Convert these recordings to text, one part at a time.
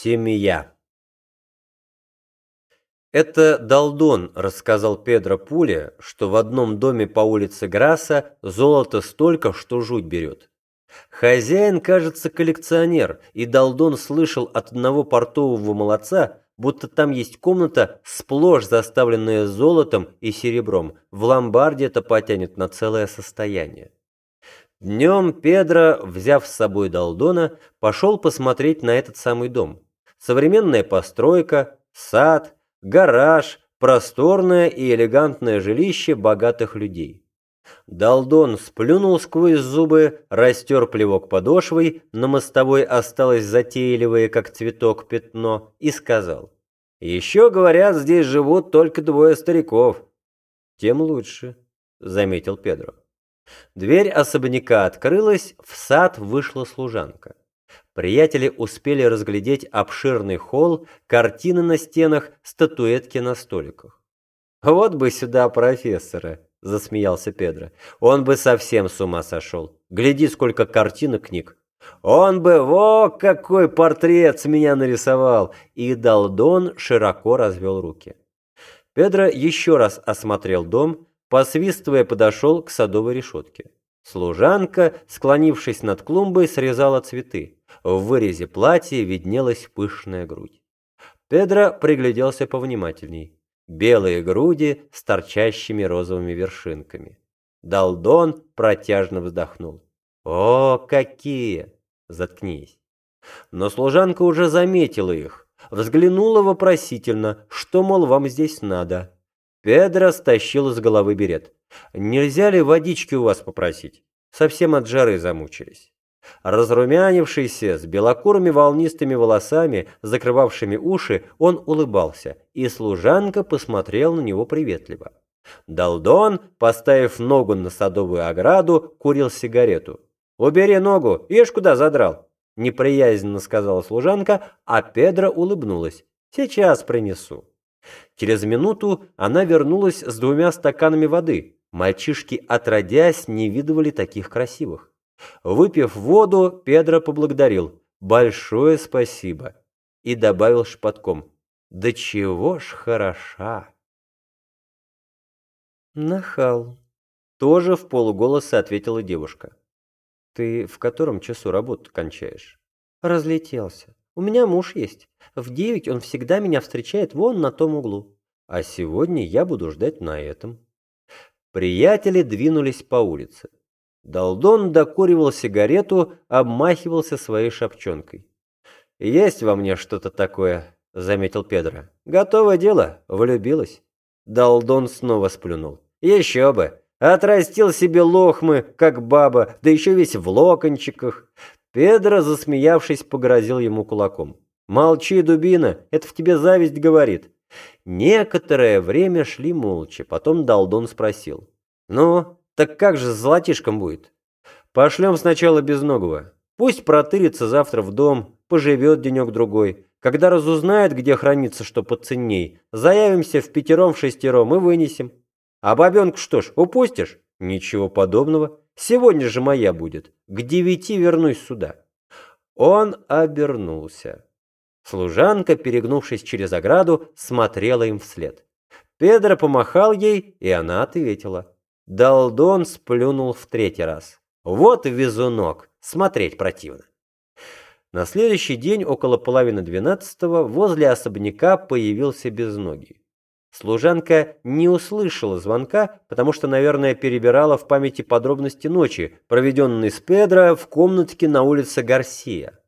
Семья. Это Далдон рассказал Педро Пуле, что в одном доме по улице Грасса золото столько, что жуть берет. Хозяин, кажется, коллекционер, и Далдон слышал от одного портового молодца, будто там есть комната, сплошь заставленная золотом и серебром. В ломбарде это потянет на целое состояние. Днем Педро, взяв с собой Далдона, пошел посмотреть на этот самый дом. Современная постройка, сад, гараж, просторное и элегантное жилище богатых людей. Далдон сплюнул сквозь зубы, растер плевок подошвой, на мостовой осталось затейливое, как цветок, пятно, и сказал. «Еще, говорят, здесь живут только двое стариков». «Тем лучше», — заметил Педро. Дверь особняка открылась, в сад вышла служанка. Приятели успели разглядеть обширный холл, картины на стенах, статуэтки на столиках. «Вот бы сюда профессора!» – засмеялся Педро. «Он бы совсем с ума сошел. Гляди, сколько картинок книг. Он бы, во, какой портрет с меня нарисовал!» И Далдон широко развел руки. Педро еще раз осмотрел дом, посвистывая, подошел к садовой решетке. Служанка, склонившись над клумбой, срезала цветы. В вырезе платья виднелась пышная грудь. Педро пригляделся повнимательней. Белые груди с торчащими розовыми вершинками. Далдон протяжно вздохнул. «О, какие!» «Заткнись!» Но служанка уже заметила их, взглянула вопросительно, что, мол, вам здесь надо. Педро стащил с головы берет. «Нельзя ли водички у вас попросить? Совсем от жары замучились». Разрумянившийся, с белокурыми волнистыми волосами, закрывавшими уши, он улыбался, и служанка посмотрел на него приветливо. Далдон, поставив ногу на садовую ограду, курил сигарету. «Убери ногу, ешь куда задрал!» Неприязненно сказала служанка, а Педро улыбнулась. «Сейчас принесу». Через минуту она вернулась с двумя стаканами воды. Мальчишки, отродясь, не видывали таких красивых. Выпив воду, Педро поблагодарил. «Большое спасибо!» И добавил шепотком. «Да чего ж хороша!» «Нахал!» Тоже в полуголоса ответила девушка. «Ты в котором часу работу кончаешь?» «Разлетелся. У меня муж есть. В девять он всегда меня встречает вон на том углу. А сегодня я буду ждать на этом». Приятели двинулись по улице. Долдон докуривал сигарету, обмахивался своей шапчонкой. «Есть во мне что-то такое», — заметил Педро. «Готовое дело, влюбилась». Долдон снова сплюнул. «Еще бы! Отрастил себе лохмы, как баба, да еще весь в локончиках». Педро, засмеявшись, погрозил ему кулаком. «Молчи, дубина, это в тебе зависть говорит». Некоторое время шли молча, потом Долдон спросил. «Ну, так как же с золотишком будет? Пошлем сначала безногого. Пусть протырится завтра в дом, поживет денек-другой. Когда разузнает, где хранится что поценней, заявимся в пятером-шестером и вынесем. А бабенку что ж, упустишь? Ничего подобного. Сегодня же моя будет. К девяти вернусь сюда. Он обернулся. Служанка, перегнувшись через ограду, смотрела им вслед. Педро помахал ей, и она ответила. Далдон сплюнул в третий раз. Вот везунок, смотреть противно. На следующий день, около половины двенадцатого, возле особняка появился безногий. Служанка не услышала звонка, потому что, наверное, перебирала в памяти подробности ночи, проведенной с Педро в комнатке на улице Гарсия.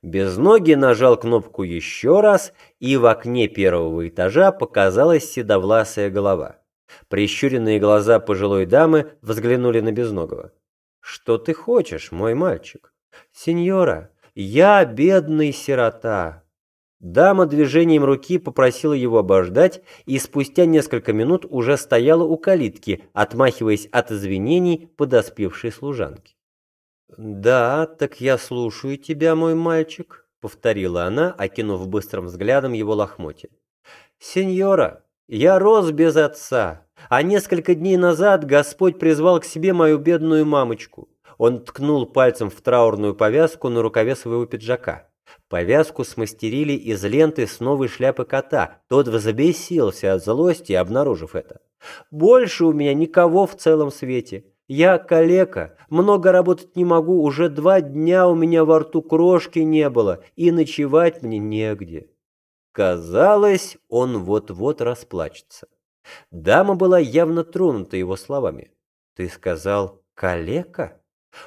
Безногий нажал кнопку еще раз, и в окне первого этажа показалась седовласая голова. Прищуренные глаза пожилой дамы взглянули на Безногого. «Что ты хочешь, мой мальчик?» «Сеньора, я бедный сирота». Дама движением руки попросила его обождать, и спустя несколько минут уже стояла у калитки, отмахиваясь от извинений подоспевшей служанки. «Да, так я слушаю тебя, мой мальчик», — повторила она, окинув быстрым взглядом его лохмотья. «Сеньора, я рос без отца, а несколько дней назад Господь призвал к себе мою бедную мамочку. Он ткнул пальцем в траурную повязку на рукаве своего пиджака. Повязку смастерили из ленты с новой шляпы кота. Тот взбесился от злости, обнаружив это. «Больше у меня никого в целом свете. Я калека, много работать не могу, уже два дня у меня во рту крошки не было, и ночевать мне негде». Казалось, он вот-вот расплачется. Дама была явно тронута его словами. «Ты сказал, калека?»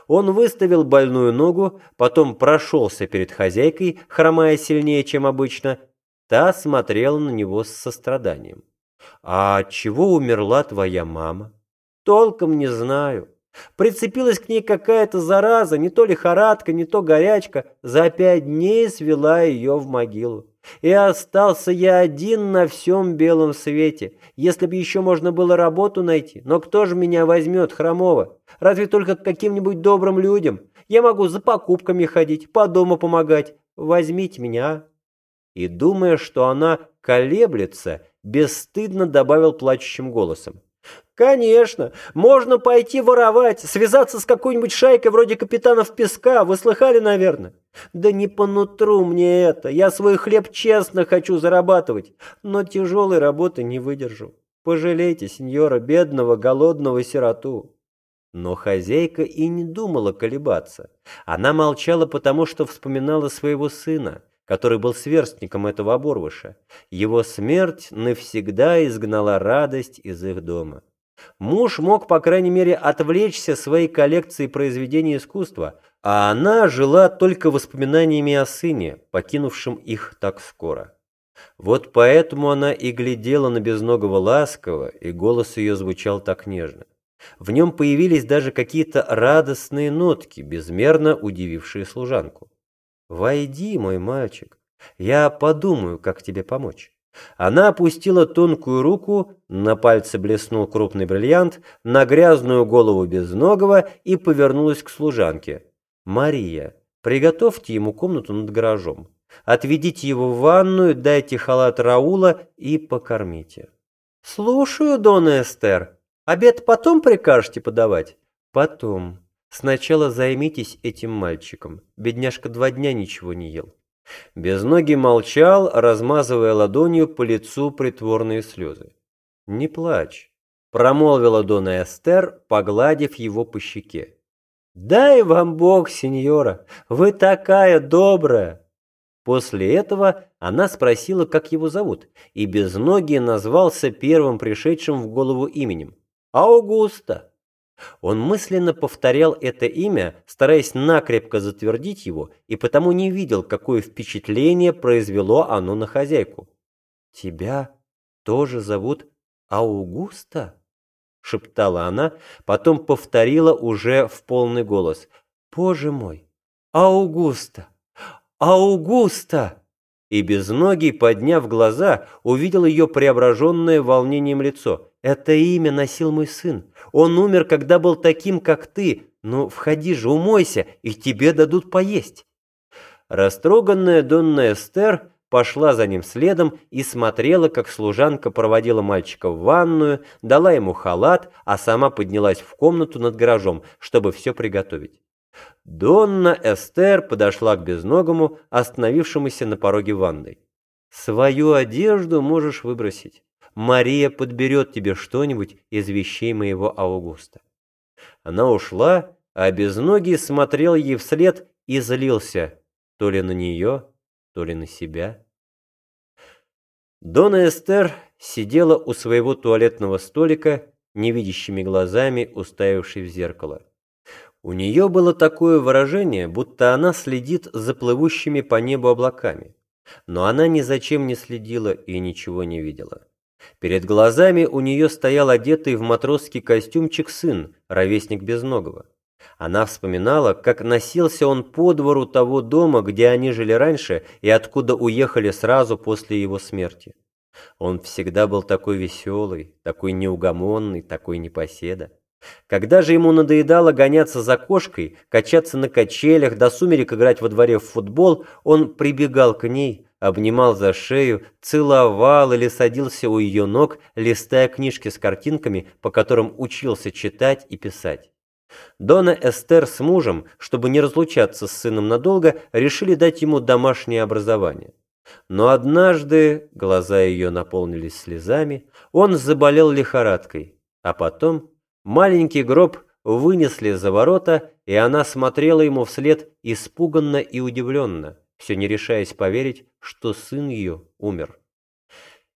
Он выставил больную ногу, потом прошелся перед хозяйкой, хромая сильнее, чем обычно. Та смотрела на него с состраданием. «А от чего умерла твоя мама?» «Толком не знаю. Прицепилась к ней какая-то зараза, не то лихорадка, не то горячка. За пять дней свела ее в могилу. И остался я один на всем белом свете, если бы еще можно было работу найти. Но кто же меня возьмет, хромого? Разве только к каким-нибудь добрым людям? Я могу за покупками ходить, по дому помогать. Возьмите меня, а?» И, думая, что она колеблется, бесстыдно добавил плачущим голосом. Конечно, можно пойти воровать, связаться с какой-нибудь шайкой вроде капитанов песка, вы слыхали, наверное? Да не по нутру мне это, я свой хлеб честно хочу зарабатывать, но тяжелой работы не выдержу. Пожалейте, сеньора, бедного, голодного сироту. Но хозяйка и не думала колебаться. Она молчала, потому что вспоминала своего сына, который был сверстником этого оборвыша. Его смерть навсегда изгнала радость из их дома. Муж мог, по крайней мере, отвлечься своей коллекцией произведений искусства, а она жила только воспоминаниями о сыне, покинувшем их так скоро. Вот поэтому она и глядела на безногого ласково, и голос ее звучал так нежно. В нем появились даже какие-то радостные нотки, безмерно удивившие служанку. «Войди, мой мальчик, я подумаю, как тебе помочь». Она опустила тонкую руку, на пальце блеснул крупный бриллиант, на грязную голову безногого и повернулась к служанке. «Мария, приготовьте ему комнату над гаражом. Отведите его в ванную, дайте халат Раула и покормите». «Слушаю, Дона Эстер. Обед потом прикажете подавать?» «Потом. Сначала займитесь этим мальчиком. Бедняжка два дня ничего не ел». Безногий молчал, размазывая ладонью по лицу притворные слезы. «Не плачь», — промолвила Дона Эстер, погладив его по щеке. «Дай вам Бог, сеньора, вы такая добрая!» После этого она спросила, как его зовут, и Безногий назвался первым пришедшим в голову именем – Аугуста. Он мысленно повторял это имя, стараясь накрепко затвердить его, и потому не видел, какое впечатление произвело оно на хозяйку. «Тебя тоже зовут Аугуста?» — шептала она, потом повторила уже в полный голос. «Боже мой! Аугуста! Аугуста!» И безногий, подняв глаза, увидел ее преображенное волнением лицо. «Это имя носил мой сын. Он умер, когда был таким, как ты. Ну, входи же, умойся, и тебе дадут поесть». Растроганная Донна Эстер пошла за ним следом и смотрела, как служанка проводила мальчика в ванную, дала ему халат, а сама поднялась в комнату над гаражом, чтобы все приготовить. Донна Эстер подошла к безногому, остановившемуся на пороге ванной. «Свою одежду можешь выбросить. Мария подберет тебе что-нибудь из вещей моего Аугуста». Она ушла, а безногий смотрел ей вслед и злился то ли на нее, то ли на себя. Дона Эстер сидела у своего туалетного столика, невидящими глазами уставившись в зеркало. У нее было такое выражение, будто она следит за плывущими по небу облаками. Но она ни зачем не следила и ничего не видела. Перед глазами у нее стоял одетый в матросский костюмчик сын, ровесник Безногого. Она вспоминала, как носился он по двору того дома, где они жили раньше и откуда уехали сразу после его смерти. Он всегда был такой веселый, такой неугомонный, такой непоседа. Когда же ему надоедало гоняться за кошкой, качаться на качелях, до сумерек играть во дворе в футбол, он прибегал к ней, обнимал за шею, целовал или садился у ее ног, листая книжки с картинками, по которым учился читать и писать. Дона Эстер с мужем, чтобы не разлучаться с сыном надолго, решили дать ему домашнее образование. Но однажды глаза ее наполнились слезами, он заболел лихорадкой, а потом маленький гроб вынесли за ворота, и она смотрела ему вслед испуганно и удивленно, все не решаясь поверить, что сын ее умер.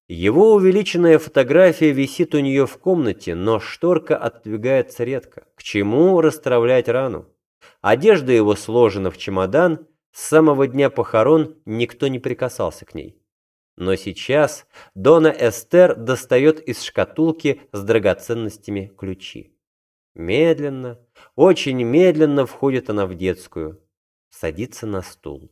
Его увеличенная фотография висит у нее в комнате, но шторка отодвигается редко. К чему расстравлять рану? Одежда его сложена в чемодан, с самого дня похорон никто не прикасался к ней. Но сейчас Дона Эстер достает из шкатулки с драгоценностями ключи. Медленно, очень медленно входит она в детскую, садится на стул.